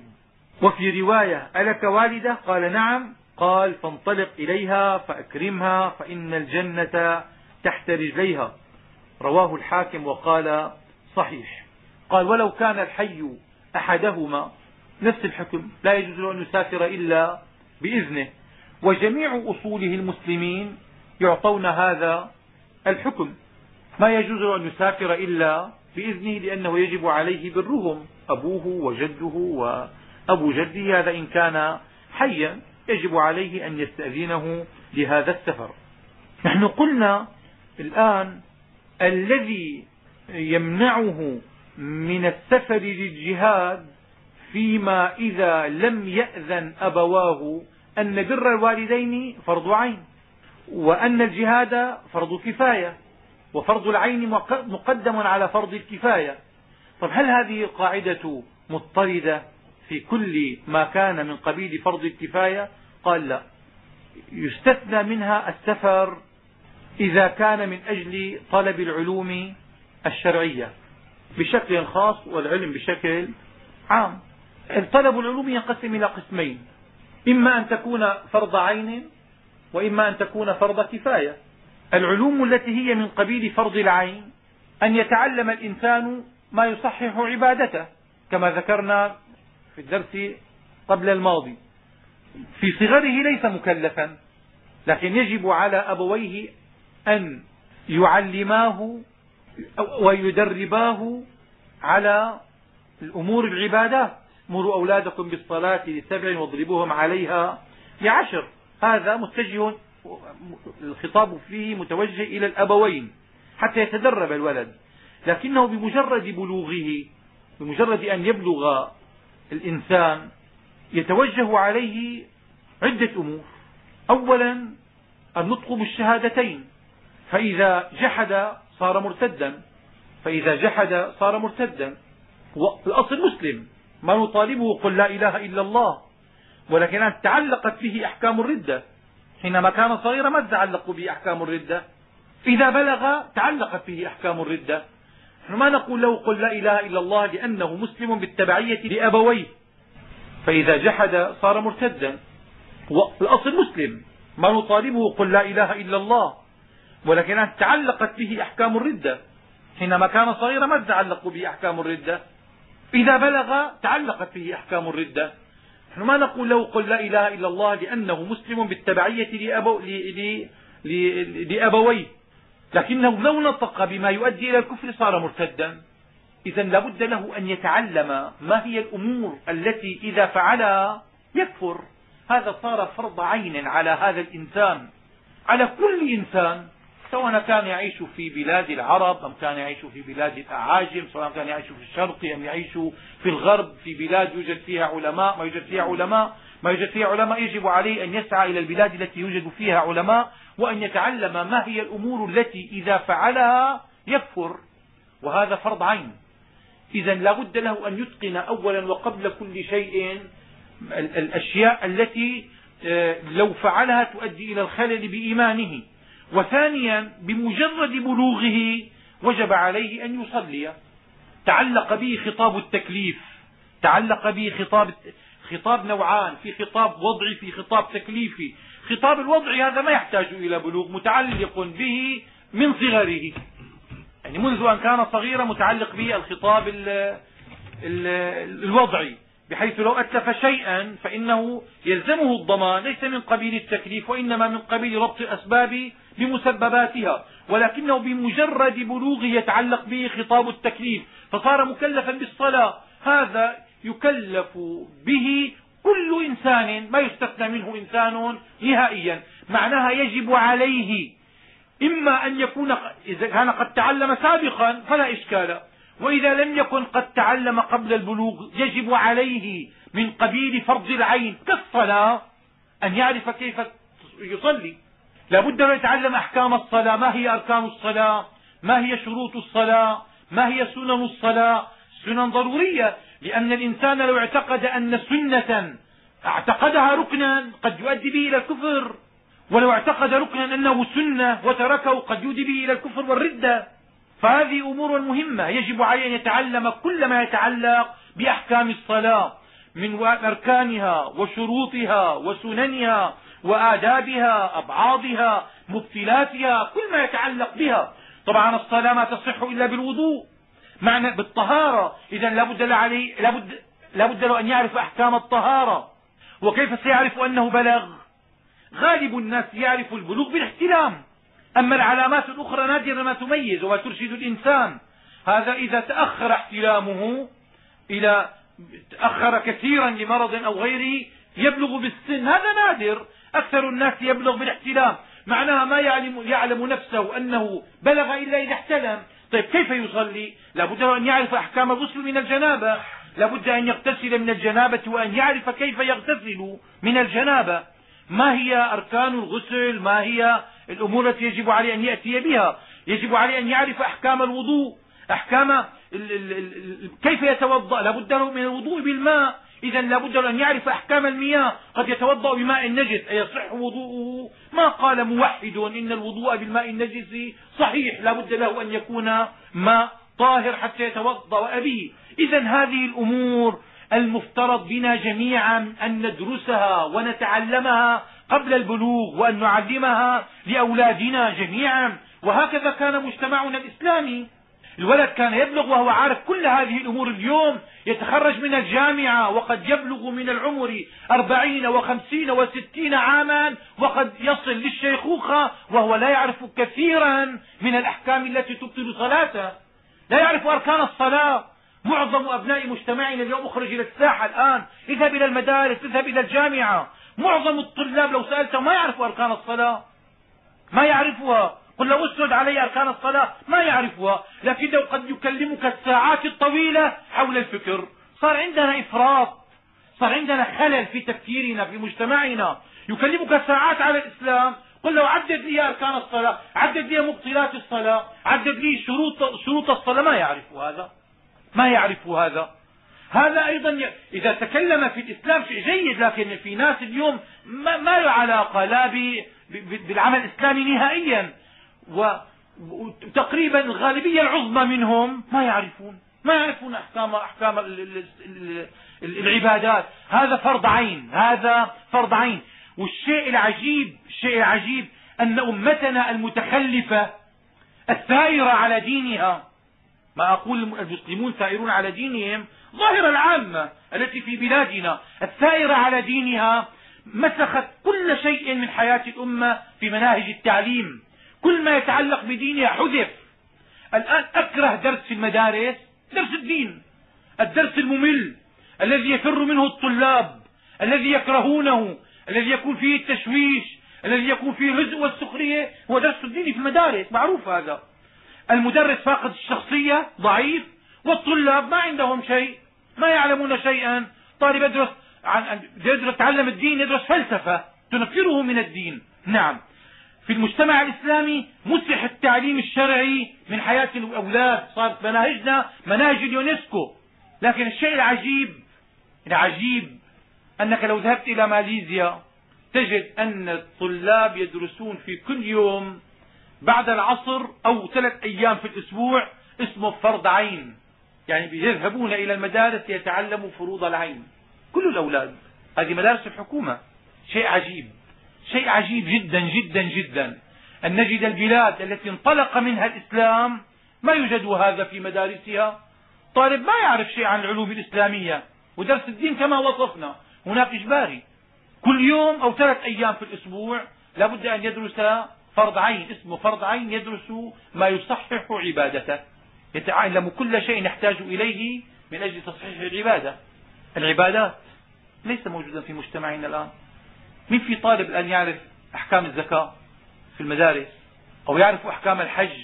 وفي رواية ألك والدة؟ قال نعم. قال فانطلق إليها فأكرمها فإن الجنة تحت رجليها. رواه الحاكم وقال صحيح. قال ولو كان الحي أحدهما نفس الحكم لا يجوز له أن يسافر إلا بإذنه. وجميع أصوله المسلمين يعطون هذا الحكم. ما يجوز أن يسافر إلا بإذنه لأنه يجب عليه برهم أبوه وجده وأبو جده هذا إن كان حيا يجب عليه أن يستأذنه لهذا السفر. نحن قلنا الآن الذي يمنعه من السفر للجهاد فيما إذا لم يأذن أبواه أن بر الوالدين فرض عين وأن الجهاد فرض كفاية. وفرض العين مقدم على فرض الكفاية. طب هل هذه القاعدة مضطردة في كل ما كان من قبيل فرض الكفاية؟ قال لا. يستثنى منها السفر إذا كان من أجل طلب العلوم الشرعية بشكل خاص والعلم بشكل عام. طلب العلوم ينقسم إلى قسمين إما أن تكون فرض عين وإما أن تكون فرض كفاية. العلوم التي هي من قبيل فرض العين أن يتعلم الإنسان ما يصحح عبادته كما ذكرنا في الدرس قبل الماضي. في صغره ليس مكلفا لكن يجب على أبويه أن يعلماه ويدرباه على الأمور العبادات مروا أولادكم بالصلاة لسبع واضربوهم عليها لعشر هذا متجه الخطاب فيه متوجه إلى الأبوين حتى يتدرب الولد لكنه بمجرد بلوغه بمجرد أن يبلغ الإنسان يتوجه عليه عدة أمور. أولا النطق بالشهادتين فإذا جحد صار مرتدا فإذا جحد صار مرتدا. الأصل مسلم ما نطالبه قل لا إله إلا الله ولكن تعلقت به أحكام الردة. حينما كان صغيرا ما تعلق به أحكام الردة. إذا بلغ تعلقت به أحكام الردة. نحن ما نقول له قل لا إله إلا الله لأنه مسلم بالتبعية لأبويه. فإذا جحد صار مرتدا. الأصل مسلم. ما نطالبه قل لا إله إلا الله. ولكن تعلقت به أحكام الردة. حينما كان صغيرا ما تعلق به أحكام الردة. إذا بلغ تعلقت به أحكام الردة. نحن ما نقول له قل لا إله إلا الله لأنه مسلم بالتبعية لأبو لأبويه. لكنه لو نطق بما يؤدي إلى الكفر صار مرتدا. إذا لابد له أن يتعلم ما هي الأمور التي إذا فعلها يكفر. هذا صار فرض عين على هذا الإنسان. على كل إنسان. سواء كان يعيش في بلاد العرب أم كان يعيش في بلاد الأعاجم سواء كان يعيش في الشرق أم يعيش في الغرب في بلاد يوجد فيها علماء ما يوجد فيها علماء ما يوجد فيها علماء يجب عليه أن يسعى إلى البلاد التي يوجد فيها علماء وأن يتعلم ما هي الأمور التي إذا فعلها يكفر وهذا فرض عين. إذا لا بد له أن يتقن أولا وقبل كل شيء الأشياء التي آه، لو فعلها تؤدي إلى الخلل بإيمانه. وثانيا بمجرد بلوغه وجب عليه أن يصلي. تعلق به خطاب التكليف. تعلق به خطاب خطاب نوعان في خطاب وضعي في خطاب تكليفي. خطاب الوضع هذا ما يحتاج إلى بلوغ متعلق به من صغره. يعني منذ أن كان صغيرا متعلق به الخطاب الوضعي. بحيث لو أتلف شيئا فإنه يلزمه الضمان ليس من قبيل التكليف وإنما من قبيل ربط الأسباب بمسبباتها. ولكنه بمجرد بلوغه يتعلق به خطاب التكليف فصار مكلفا بالصلاة. هذا يكلف به كل إنسان ما يستثنى منه إنسان نهائيا. معناها يجب عليه إما أن يكون إذا كان قد تعلم سابقا فلا إشكال. وإذا لم يكن قد تعلم قبل البلوغ يجب عليه من قبيل فرض العين كالصلاة أن يعرف كيف يصلي. لا بد أن يتعلم أحكام الصلاة. ما هي أركان الصلاة؟ ما هي شروط الصلاة؟ ما هي سنن الصلاة؟ سنن ضرورية لأن الإنسان لو اعتقد أن سنة اعتقدها ركنا قد يؤدي به إلى الكفر. ولو اعتقد ركنا أنه سنة وتركه قد يؤدي به إلى الكفر والردة. فهذه أمور مهمة. يجب عليه أن يتعلم كل ما يتعلق بأحكام الصلاة من أركانها وشروطها وسننها وآدابها أبعاضها مبتلاتها كل ما يتعلق بها. طبعا الصلاة ما تصح إلا بالوضوء. معنى بالطهارة. إذا لابد عليه لابد لابد له أن يعرف أحكام الطهارة. وكيف سيعرف أنه بلغ غالب الناس يعرف البلوغ بالاحتلام أما العلامات الأخرى نادرا ما تميز وما ترشد الإنسان. هذا إذا تأخر احتلامه إلى تأخر كثيرا لمرض أو غيره يبلغ بالسن. هذا نادر. أكثر الناس يبلغ بالاحتلام معناها ما يعلم, يعلم نفسه أنه بلغ إلا إذا احتلم. طيب كيف يصلي؟ لا بد أن يعرف أحكام الغسل من الجنابة. لا بد أن يغتسل من الجنابة وأن يعرف كيف يغتسل من الجنابة. ما هي أركان الغسل؟ ما هي الأمور التي يجب عليه أن يأتي بها. يجب عليه أن يعرف أحكام الوضوء أحكام كيف يتوضأ. لا بد له من الوضوء بالماء. إذا لا بد له أن يعرف أحكام المياه. قد يتوضأ بماء النجس. أيصح وضوءه؟ ما قال موحد إن الوضوء بالماء النجس صحيح. لا بد له أن يكون ماء طاهر حتى يتوضأ به إذا هذه الأمور المفترض بنا جميعا أن ندرسها ونتعلمها قبل البلوغ وأن نعلمها لأولادنا جميعا. وهكذا كان مجتمعنا الإسلامي. الولد كان يبلغ وهو عارف كل هذه الأمور اليوم. يتخرج من الجامعة وقد يبلغ من العمر أربعين وخمسين وستين عاما وقد يصل للشيخوخة وهو لا يعرف كثيرا من الأحكام التي تبطل صلاته. لا يعرف أركان الصلاة. معظم أبناء مجتمعنا اليوم أخرج إلى الساحة الآن. اذهب إلى المدارس اذهب إلى الجامعة. معظم الطلاب لو سألتهم ما يعرفوا أركان الصلاة؟ ما يعرفها؟ قل لو اسرد علي أركان الصلاة. ما يعرفها. لكنه قد يكلمك الساعات الطويلة حول الفكر. صار عندنا إفراط. صار عندنا خلل في تفكيرنا في مجتمعنا. يكلمك ساعات على الإسلام. قل له عدد لي أركان الصلاة. عدد لي مبطلات الصلاة. عدد لي شروط, شروط الصلاة. ما يعرف هذا. ما يعرف هذا. هذا أيضا إذا تكلم في الإسلام شيء جيد لكن في ناس اليوم ما, ما له علاقة لا بالعمل الإسلامي نهائيا. وتقريبا الغالبية العظمى منهم ما يعرفون ما يعرفون أحكام, أحكام العبادات. هذا فرض عين هذا فرض عين. والشيء العجيب الشيء العجيب أن أمتنا المتخلفة الثائرة على دينها ما أقول المسلمون ثائرون على دينهم ظاهرة العامة التي في بلادنا الثائرة على دينها مسخت كل شيء من حياة الأمة في مناهج التعليم. كل ما يتعلق بدينها حذف. الآن أكره درس في المدارس درس الدين. الدرس الممل الذي يفر منه الطلاب الذي يكرهونه الذي يكون فيه التشويش الذي يكون فيه الهزء والسخرية. هو درس الدين في المدارس معروف هذا. المدرس فاقد الشخصية ضعيف والطلاب ما عندهم شيء ما يعلمون شيئا. طالب يدرس عن يدرس تعلم الدين يدرس فلسفة تنفره من الدين. نعم. في المجتمع الإسلامي مسح التعليم الشرعي من حياة الأولاد. صارت مناهجنا مناهج اليونسكو. لكن الشيء العجيب العجيب أنك لو ذهبت إلى ماليزيا تجد أن الطلاب يدرسون في كل يوم بعد العصر أو ثلاث أيام في الأسبوع اسمه فرض عين. يعني يذهبون إلى المدارس ليتعلموا فروض العين. كل الأولاد. هذه مدارس الحكومة. شيء عجيب. شيء عجيب جدا جدا جدا. أن نجد البلاد التي انطلق منها الإسلام ما يوجد هذا في مدارسها. طالب ما يعرف شيء عن العلوم الإسلامية. ودرس الدين كما وصفنا. هناك إجباري. كل يوم أو ثلاث أيام في الأسبوع لا بد أن يدرس فرض عين. اسمه فرض عين يدرس ما يصحح عبادته. يتعلم كل شيء نحتاج إليه من أجل تصحيح العبادة. العبادات ليس موجودا في مجتمعنا الآن. من في طالب الآن يعرف أحكام الزكاة في المدارس أو يعرف أحكام الحج؟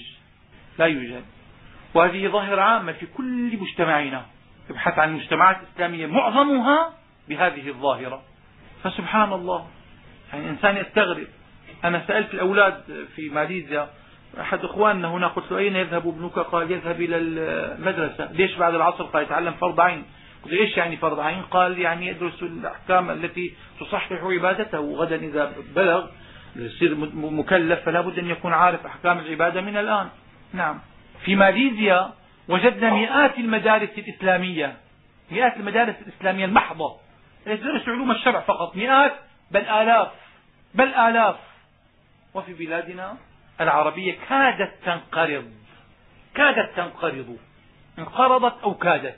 لا يوجد. وهذه ظاهرة عامة في كل مجتمعنا. ابحث عن مجتمعات إسلامية معظمها بهذه الظاهرة. فسبحان الله. يعني الإنسان يستغرب. أنا سألت الأولاد في ماليزيا أحد إخواننا هنا قلت له أين يذهب ابنك؟ قال يذهب إلى المدرسة. ليش بعد العصر؟ قال يتعلم فرض عين. قلت له إيش يعني فرض عين؟ قال يعني يدرس الأحكام التي تصحح عبادته. غدا إذا بلغ يصير مكلف فلا بد أن يكون عارف أحكام العبادة من الآن. نعم. في ماليزيا وجدنا مئات المدارس الإسلامية مئات المدارس الإسلامية المحضة. التي تدرس علوم الشرع فقط. مئات بل آلاف بل آلاف. وفي بلادنا العربية كادت تنقرض. كادت تنقرض. انقرضت أو كادت.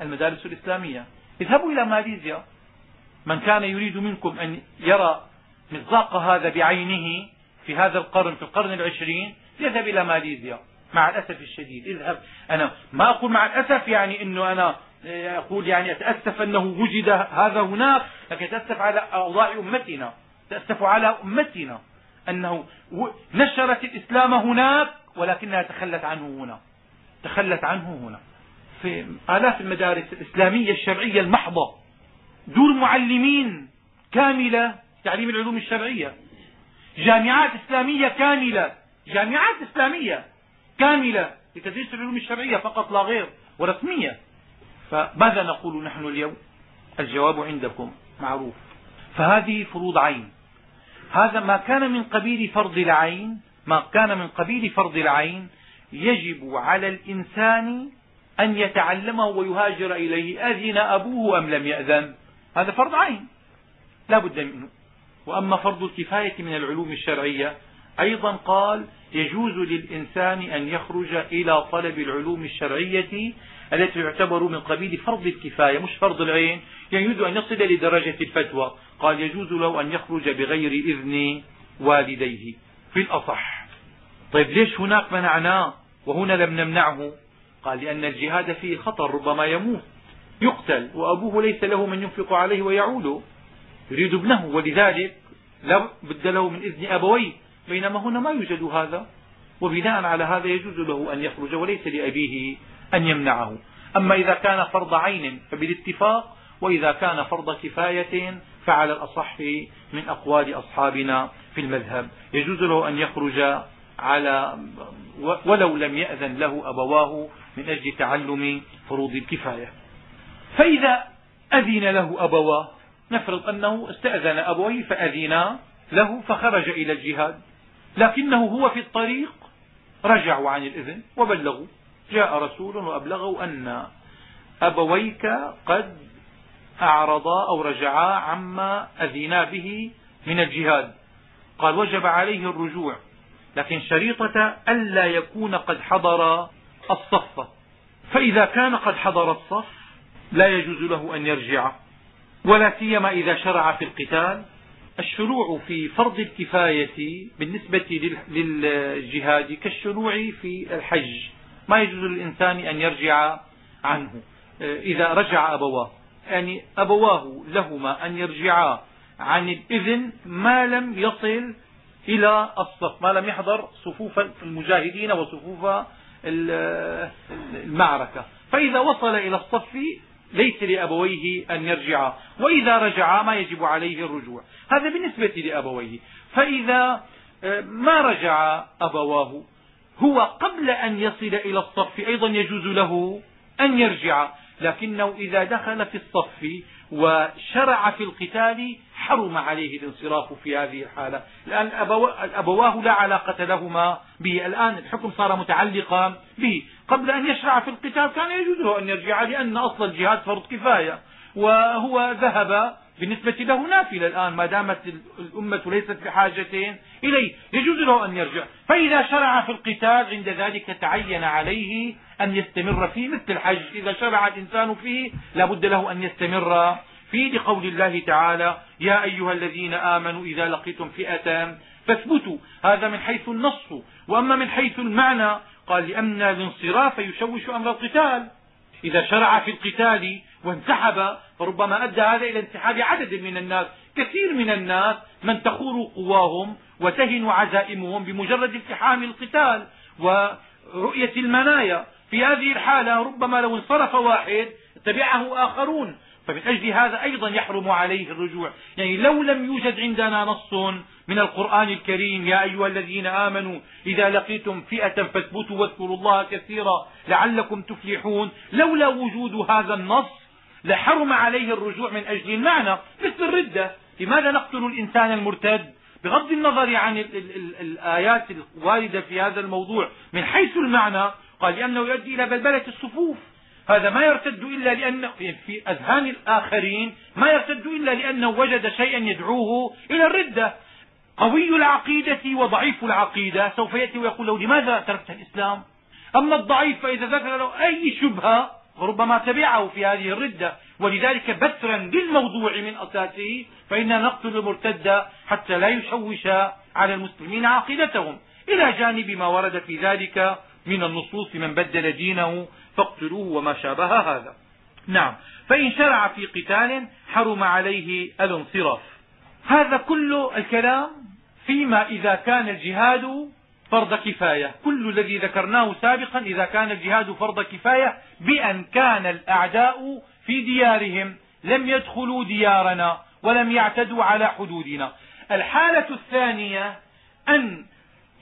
المدارس الإسلامية. اذهبوا إلى ماليزيا. من كان يريد منكم أن يرى مصداق هذا بعينه في هذا القرن في القرن العشرين يذهب إلى ماليزيا. مع الأسف الشديد. اذهب. أنا ما أقول مع الأسف يعني أنه أنا أقول يعني أتأسف أنه وجد هذا هناك لكن أتأسف على أوضاع أمتنا. أتأسف على أمتنا. أنه نشرت الإسلام هناك ولكنها تخلت عنه هنا. تخلت عنه هنا. في آلاف المدارس الإسلامية الشرعية المحضة. دور معلمين كاملة تعليم العلوم الشرعية. جامعات إسلامية كاملة. جامعات إسلامية كاملة لتدريس العلوم الشرعية فقط لا غير ورسمية. فماذا نقول نحن اليوم؟ الجواب عندكم معروف. فهذه فروض عين. هذا ما كان من قبيل فرض العين ما كان من قبيل فرض العين يجب على الإنسان أن يتعلمه ويهاجر إليه أذن أبوه أم لم يأذن؟ هذا فرض عين لا بد منه. وأما فرض الكفاية من العلوم الشرعية أيضا قال يجوز للإنسان أن يخرج إلى طلب العلوم الشرعية التي تعتبر من قبيل فرض الكفاية مش فرض العين. يريد أن يصل لدرجة الفتوى. قال يجوز له أن يخرج بغير إذن والديه. في الأصح. طيب ليش هناك منعناه وهنا لم نمنعه؟ قال لأن الجهاد فيه خطر ربما يموت. يقتل وأبوه ليس له من ينفق عليه ويعوله يريد ابنه ولذلك لا بد له من إذن أبويه. بينما هنا ما يوجد هذا. وبناء على هذا يجوز له أن يخرج وليس لأبيه أن يمنعه. أما إذا كان فرض عين فبالاتفاق وإذا كان فرض كفاية فعلى الأصح من أقوال أصحابنا في المذهب. يجوز له أن يخرج على ولو لم يأذن له أبواه من أجل تعلم فروض الكفاية. فإذا أذن له أبواه نفرض أنه استأذن أبويه فأذنا له فخرج إلى الجهاد. لكنه هو في الطريق رجعوا عن الإذن وبلغوا. جاء رسول وأبلغوا أن أبويك قد أعرضا أو رجعا عما أذنا به من الجهاد. قال وجب عليه الرجوع لكن شريطة ألا يكون قد حضر الصف. فإذا كان قد حضر الصف لا يجوز له أن يرجع ولا سيما إذا شرع في القتال. الشروع في فرض الكفاية بالنسبة للجهاد كالشروع في الحج. ما يجوز للإنسان أن يرجع عنه. إذا رجع أبواه. يعني أبواه لهما أن يرجعا عن الإذن ما لم يصل إلى الصف ما لم يحضر صفوف المجاهدين وصفوف المعركة. فإذا وصل إلى الصف ليس لأبويه أن يرجع وإذا رجع ما يجب عليه الرجوع. هذا بالنسبة لأبويه. فإذا آه، ما رجع أبواه هو قبل أن يصل إلى الصف أيضا يجوز له أن يرجع. لكنه إذا دخل في الصف وشرع في القتال حرم عليه الانصراف في هذه الحالة. لأن أبواه لا علاقة لهما به. الآن الحكم صار متعلقا به. قبل أن يشرع في القتال كان يجوز أن يرجع لأن أصل الجهاد فرض كفاية. وهو ذهب بالنسبة له نافلة الآن ما دامت الأمة ليست بحاجة إليه يجوز له أن يرجع. فإذا شرع في القتال عند ذلك تعين عليه أن يستمر فيه مثل الحج. إذا شرع الإنسان فيه لا بد له أن يستمر فيه لقول الله تعالى يا أيها الذين آمنوا إذا لقيتم فئة فاثبتوا. هذا من حيث النص. وأما من حيث المعنى قال لأن الانصراف يشوش أمر القتال. إذا شرع في القتال وانسحب فربما أدى هذا إلى انسحاب عدد من الناس كثير من الناس من تخور قواهم وتهن عزائمهم بمجرد التحام القتال ورؤية المنايا. في هذه الحالة ربما لو انصرف واحد تبعه آخرون فمن أجل هذا أيضا يحرم عليه الرجوع. يعني لو لم يوجد عندنا نص من القرآن الكريم يا أيها الذين آمنوا إذا لقيتم فئة فاثبتوا واذكروا الله كثيرا لعلكم تفلحون. لولا وجود هذا النص لحرم عليه الرجوع من أجل المعنى مثل الردة. لماذا نقتل الإنسان المرتد؟ بغض النظر عن ال ال ال الآيات الواردة في هذا الموضوع من حيث المعنى قال لأنه يؤدي إلى بلبلة الصفوف. هذا ما يرتد إلا لأنه في أذهان الآخرين ما يرتد إلا لأنه وجد شيئا يدعوه إلى الردة. قوي العقيدة وضعيف العقيدة سوف يأتي ويقول له لماذا تركت الإسلام؟ أما الضعيف فإذا ذكر له أي شبهة فربما تبعه في هذه الردة. ولذلك بترا للموضوع من أساسه فإنا نقتل المرتد حتى لا يشوش على المسلمين عقيدتهم إلى جانب ما ورد في ذلك من النصوص من بدل دينه فاقتلوه وما شابه هذا. نعم. فإن شرع في قتال حرم عليه الانصراف. هذا كل الكلام فيما إذا كان الجهاد فرض كفاية. كل الذي ذكرناه سابقا إذا كان الجهاد فرض كفاية بأن كان الأعداء في ديارهم. لم يدخلوا ديارنا ولم يعتدوا على حدودنا. الحالة الثانية أن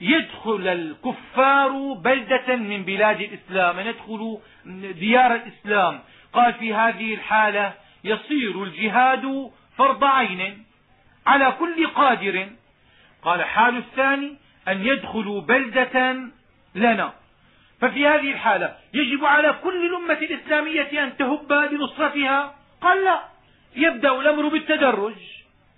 يدخل الكفار بلدة من بلاد الإسلام أن يدخلوا ديار الإسلام. قال في هذه الحالة يصير الجهاد فرض عين على كل قادر. قال حال الثاني أن يدخلوا بلدة لنا. ففي هذه الحالة يجب على كل الأمة الإسلامية أن تهب لنصرتها قال لا. يبدأ الأمر بالتدرج.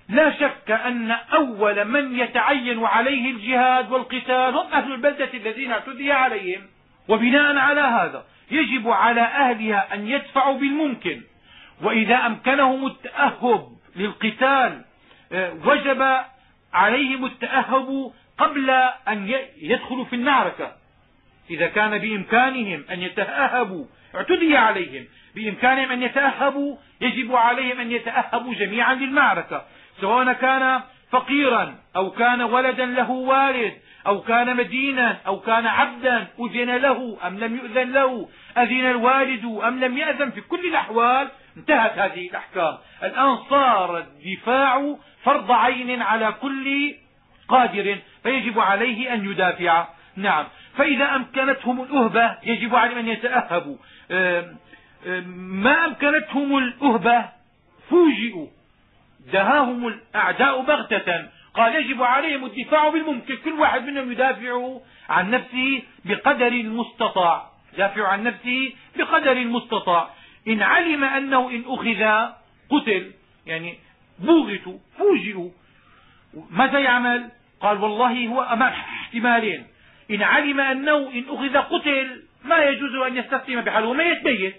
لا شك أن أول من يتعين عليه الجهاد والقتال هم أهل البلدة الذين اعتدي عليهم. وبناء على هذا يجب على أهلها أن يدفعوا بالممكن. وإذا أمكنهم التأهب للقتال آه، وجب عليهم التأهب قبل أن يدخلوا في المعركة إذا كان بإمكانهم أن يتأهبوا اعتدي عليهم. بإمكانهم أن يتأهبوا يجب عليهم أن يتأهبوا جميعا للمعركة. سواء كان فقيرا أو كان ولدا له والد أو كان مدينا أو كان عبدا أذن له أم لم يؤذن له أذن الوالد أم لم يأذن في كل الأحوال انتهت هذه الأحكام. الآن صار الدفاع فرض عين على كل قادر فيجب عليه أن يدافع. نعم. فإذا أمكنتهم الأهبة يجب عليهم أن يتأهبوا. ما أمكنتهم الأهبة فوجئوا. دهاهم الأعداء بغتة. قال يجب عليهم الدفاع بالممكن. كل واحد منهم يدافع عن نفسه بقدر المستطاع. يدافع عن نفسه بقدر المستطاع. إن علم أنه إن أخذ قتل يعني بوغتوا فوجئوا. ماذا يعمل؟ قال والله هو أمام احتمالين. إن علم أنه إن أخذ قتل ما يجوز أن يستسلم بحاله وما يتبيت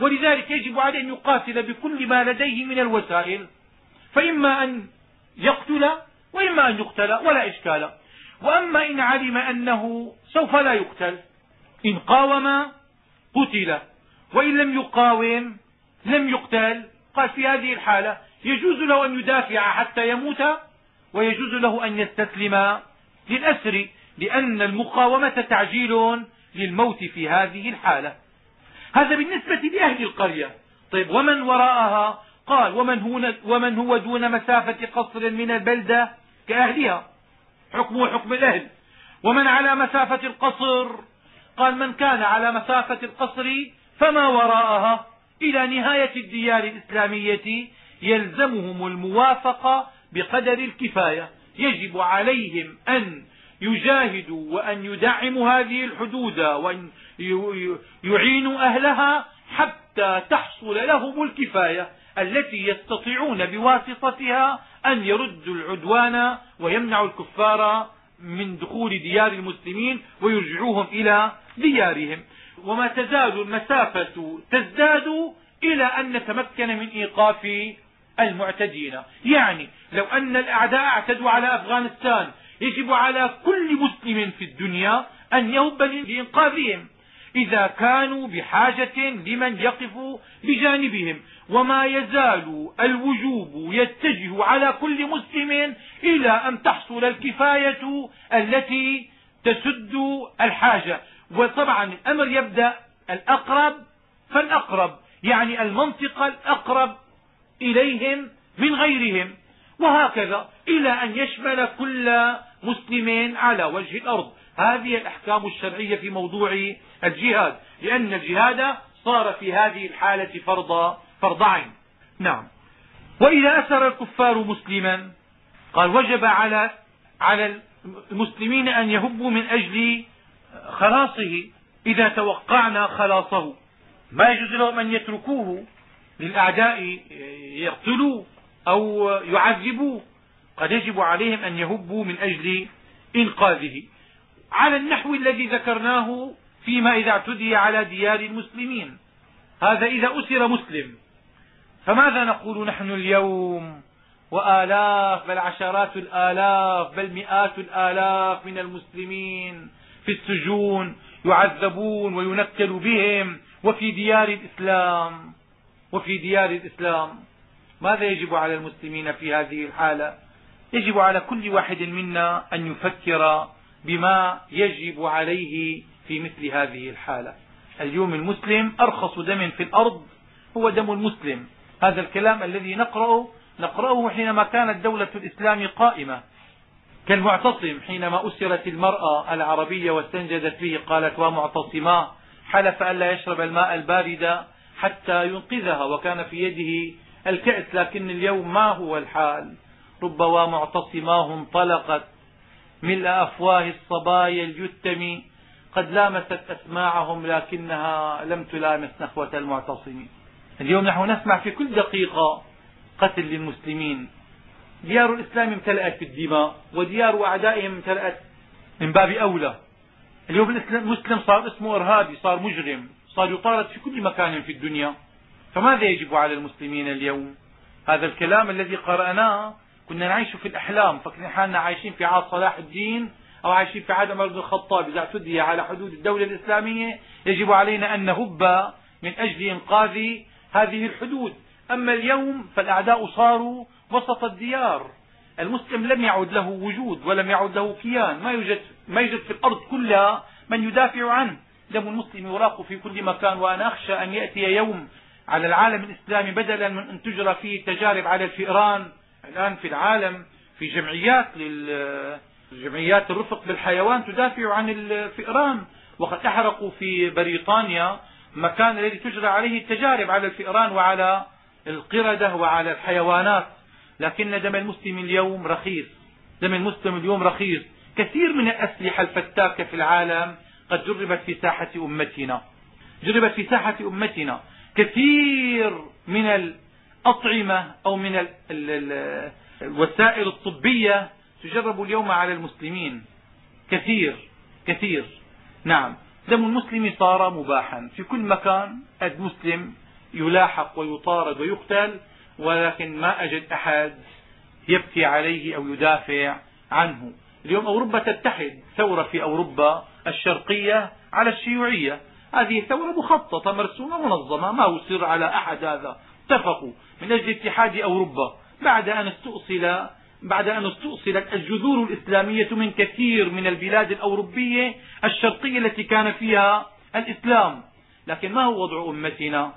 ولذلك يجب عليه أن يقاتل بكل ما لديه من الوسائل. فإما أن يقتل وإما أن يقتل ولا إشكال. وأما إن علم أنه سوف لا يقتل إن قاوم قتل. وإن لم يقاوم لم يقتل. قال في هذه الحالة يجوز له أن يدافع حتى يموت ويجوز له أن يستسلم للأسر لأن المقاومة تعجيل للموت في هذه الحالة. هذا بالنسبة لأهل القرية. طيب ومن وراءها؟ قال ومن هو, ومن هو دون مسافة قصر من البلدة كأهلها؟ حكمه حكم الأهل. ومن على مسافة القصر؟ قال من كان على مسافة القصر فما وراءها؟ إلى نهاية الديار الإسلامية يلزمهم الموافقة بقدر الكفاية. يجب عليهم أن يجاهدوا وأن يدعموا هذه الحدود وأن يعينوا أهلها حتى تحصل لهم الكفاية التي يستطيعون بواسطتها أن يردوا العدوان ويمنعوا الكفار من دخول ديار المسلمين ويرجعوهم إلى ديارهم. وما تزال المسافة تزداد إلى أن نتمكن من إيقاف المعتدين. يعني لو أن الأعداء اعتدوا على أفغانستان يجب على كل مسلم في الدنيا أن يهب لإنقاذهم. إذا كانوا بحاجة لمن يقف بجانبهم وما يزال الوجوب يتجه على كل مسلم إلى أن تحصل الكفاية التي تسد الحاجة. وطبعا الأمر يبدأ الأقرب فالأقرب يعني المنطقة الأقرب إليهم من غيرهم. وهكذا إلى أن يشمل كل مسلم على وجه الأرض. هذه الأحكام الشرعية في موضوع الجهاد لأن الجهاد صار في هذه الحالة فرض فرض عين. نعم. وإذا أسر الكفار مسلما قال وجب على على المسلمين أن يهبوا من أجل خلاصه إذا توقعنا خلاصه. ما يجوز لهم أن يتركوه؟ للأعداء يقتلوه أو يعذبوه قد يجب عليهم أن يهبوا من أجل إنقاذه. على النحو الذي ذكرناه فيما إذا اعتدي على ديار المسلمين. هذا إذا أسر مسلم. فماذا نقول نحن اليوم؟ وآلاف بل عشرات الآلاف بل مئات الآلاف من المسلمين في السجون يعذبون وينكل بهم وفي ديار الإسلام. وفي ديار الإسلام. ماذا يجب على المسلمين في هذه الحالة؟ يجب على كل واحد منا أن يفكر بما يجب عليه في مثل هذه الحالة. اليوم المسلم أرخص دم في الأرض هو دم المسلم. هذا الكلام الذي نقرأه نقرأه حينما كانت دولة الإسلام قائمة. كالمعتصم حينما أسرت المرأة العربية واستنجدت به قالت ومعتصما. حلف ألا يشرب الماء البارد حتى ينقذها وكان في يده الكأس لكن اليوم ما هو الحال. رب ومعتصماه انطلقت ملء أفواه الصبايا اليتم قد لامست أسماعهم لكنها لم تلامس نخوة المعتصمين. اليوم نحن نسمع في كل دقيقة قتل للمسلمين. ديار الإسلام امتلأت بالدماء وديار أعدائهم امتلأت من باب أولى. اليوم المسلم صار اسمه إرهابي صار مجرم. صار يطارد في كل مكان في الدنيا فماذا يجب على المسلمين اليوم؟ هذا الكلام الذي قرأناه كنا نعيش في الأحلام فكرنا حالنا عايشين في عهد صلاح الدين أو عايشين في عهد عمر بن الخطاب. إذا اعتدي على حدود الدولة الإسلامية يجب علينا أن نهب من أجل إنقاذ هذه الحدود. أما اليوم فالأعداء صاروا وسط الديار. المسلم لم يعد له وجود ولم يعد له كيان. ما يوجد, ما يوجد في الأرض كلها من يدافع عنه. دم المسلم يراق في كل مكان وأنا أخشى أن يأتي يوم على العالم الإسلامي بدلا من أن تجرى فيه تجارب على الفئران الآن في العالم في جمعيات جمعيات الرفق بالحيوان تدافع عن الفئران. وقد احرقوا في بريطانيا مكان الذي تجرى عليه التجارب على الفئران وعلى القردة وعلى الحيوانات. لكن دم المسلم اليوم رخيص. دم المسلم اليوم رخيص. كثير من الأسلحة الفتاكة في العالم قد جربت في ساحة أمتنا. جربت في ساحة أمتنا. كثير من الأطعمة أو من الوسائل الطبية تجرب اليوم على المسلمين. كثير كثير. نعم. دم المسلم صار مباحا. في كل مكان المسلم يلاحق ويطارد ويقتل ولكن ما أجد أحد يبكي عليه أو يدافع عنه. اليوم أوروبا تتحد ثورة في أوروبا. الشرقية على الشيوعية. هذه ثورة مخططة مرسومة منظمة ما سر على أحد هذا. اتفقوا من أجل اتحاد أوروبا. بعد أن استؤصل بعد أن استؤصلت الجذور الإسلامية من كثير من البلاد الأوروبية الشرقية التي كان فيها الإسلام. لكن ما هو وضع أمتنا؟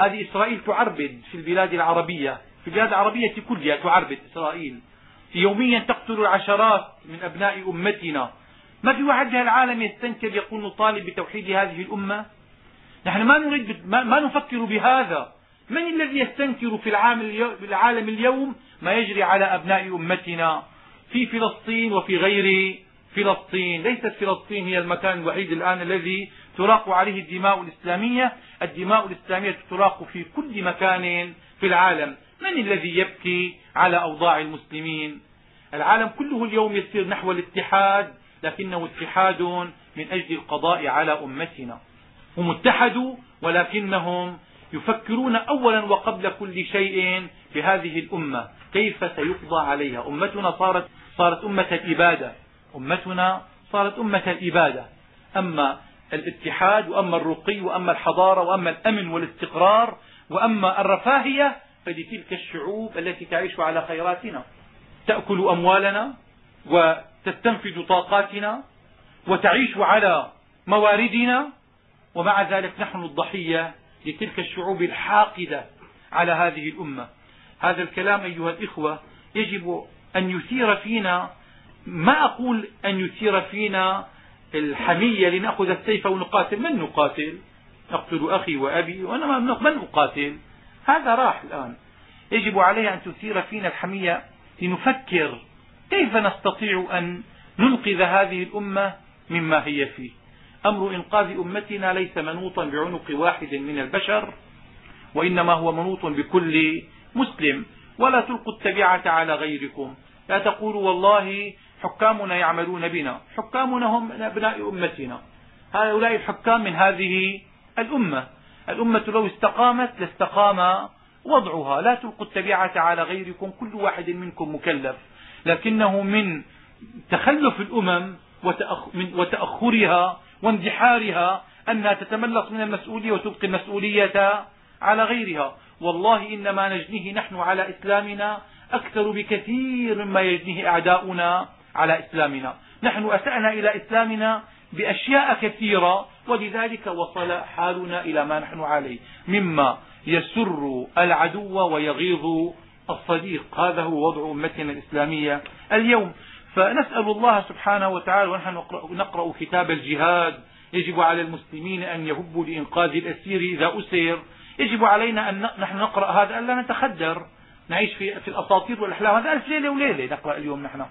هذه إسرائيل تعربد في البلاد العربية. في البلاد العربية كلها تعربد إسرائيل. يوميا تقتل العشرات من أبناء أمتنا. ما في واحد في العالم يستنكر يقول نطالب بتوحيد هذه الأمة؟ نحن ما نريد ما نفكر بهذا. من الذي يستنكر في العالم اليوم ما يجري على أبناء أمتنا؟ في فلسطين وفي غير فلسطين. ليست فلسطين هي المكان الوحيد الآن الذي تراق عليه الدماء الإسلامية. الدماء الإسلامية تراق في كل مكان في العالم. من الذي يبكي على أوضاع المسلمين؟ العالم كله اليوم يسير نحو الاتحاد. لكنه اتحاد من أجل القضاء على أمتنا. هم اتحدوا ولكنهم يفكرون أولا وقبل كل شيء بهذه الأمة. كيف سيقضى عليها؟ أمتنا صارت, صارت أمة الإبادة. أمتنا صارت أمة الإبادة. أما الاتحاد وأما الرقي وأما الحضارة وأما الأمن والاستقرار وأما الرفاهية فلتلك الشعوب التي تعيش على خيراتنا. تأكل أموالنا وتستنفذ طاقاتنا وتعيش على مواردنا ومع ذلك نحن الضحية لتلك الشعوب الحاقدة على هذه الأمة. هذا الكلام أيها الإخوة يجب أن يثير فينا ما أقول أن يثير فينا الحمية لنأخذ السيف ونقاتل من نقاتل؟ أقتل أخي وأبي وأنا من أقاتل؟ هذا راح الآن. يجب عليها أن تثير فينا الحمية لنفكر كيف نستطيع أن ننقذ هذه الأمة مما هي فيه؟ أمر إنقاذ أمتنا ليس منوطا بعنق واحد من البشر وإنما هو منوط بكل مسلم. ولا تلقوا التبعة على غيركم. لا تقولوا والله حكامنا يعملون بنا حكامنا هم من أبناء أمتنا. هؤلاء الحكام من هذه الأمة. الأمة لو استقامت لاستقام وضعها. لا تلقوا التبعة على غيركم كل واحد منكم مكلف. لكنه من تخلف الأمم وتأخرها واندحارها أنها تتملص من المسؤولية وتبقي المسؤولية على غيرها. والله إنما نجنيه نحن على إسلامنا أكثر بكثير مما يجنيه أعداؤنا على إسلامنا. نحن أسأنا إلى إسلامنا بأشياء كثيرة ولذلك وصل حالنا إلى ما نحن عليه. مما يسر العدو ويغيظ الصديق. هذا هو وضع أمتنا الإسلامية اليوم. فنسأل الله سبحانه وتعالى ونحن نقرأ كتاب الجهاد. يجب على المسلمين أن يهبوا لإنقاذ الأسير إذا أسر يجب علينا أن نحن نقرأ هذا ألا نتخدر. نعيش في, في الأساطير والأحلام. هذا ألف ليلة وليلة نقرأ اليوم نحن.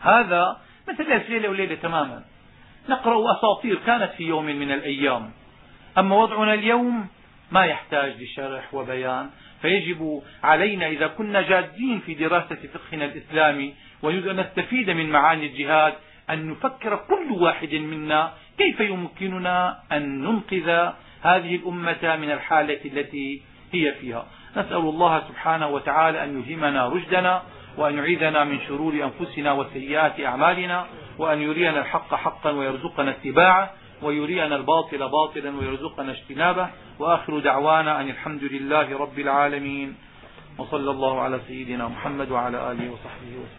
هذا مثل ألف ليلة وليلة تماما. نقرأ أساطير كانت في يوم من الأيام. أما وضعنا اليوم ما يحتاج لشرح وبيان. فيجب علينا إذا كنا جادين في دراسة فقهنا الإسلامي ونريد أن نستفيد من معاني الجهاد أن نفكر كل واحد منا كيف يمكننا أن ننقذ هذه الأمة من الحالة التي هي فيها. نسأل الله سبحانه وتعالى أن يلهمنا رشدنا وأن يعيذنا من شرور أنفسنا وسيئات أعمالنا وأن يرينا الحق حقا ويرزقنا اتباعه ويرينا الباطل باطلا ويرزقنا اجتنابه. وآخر دعوانا أن الحمد لله رب العالمين وصلى الله على سيدنا محمد وعلى آله وصحبه وسلم.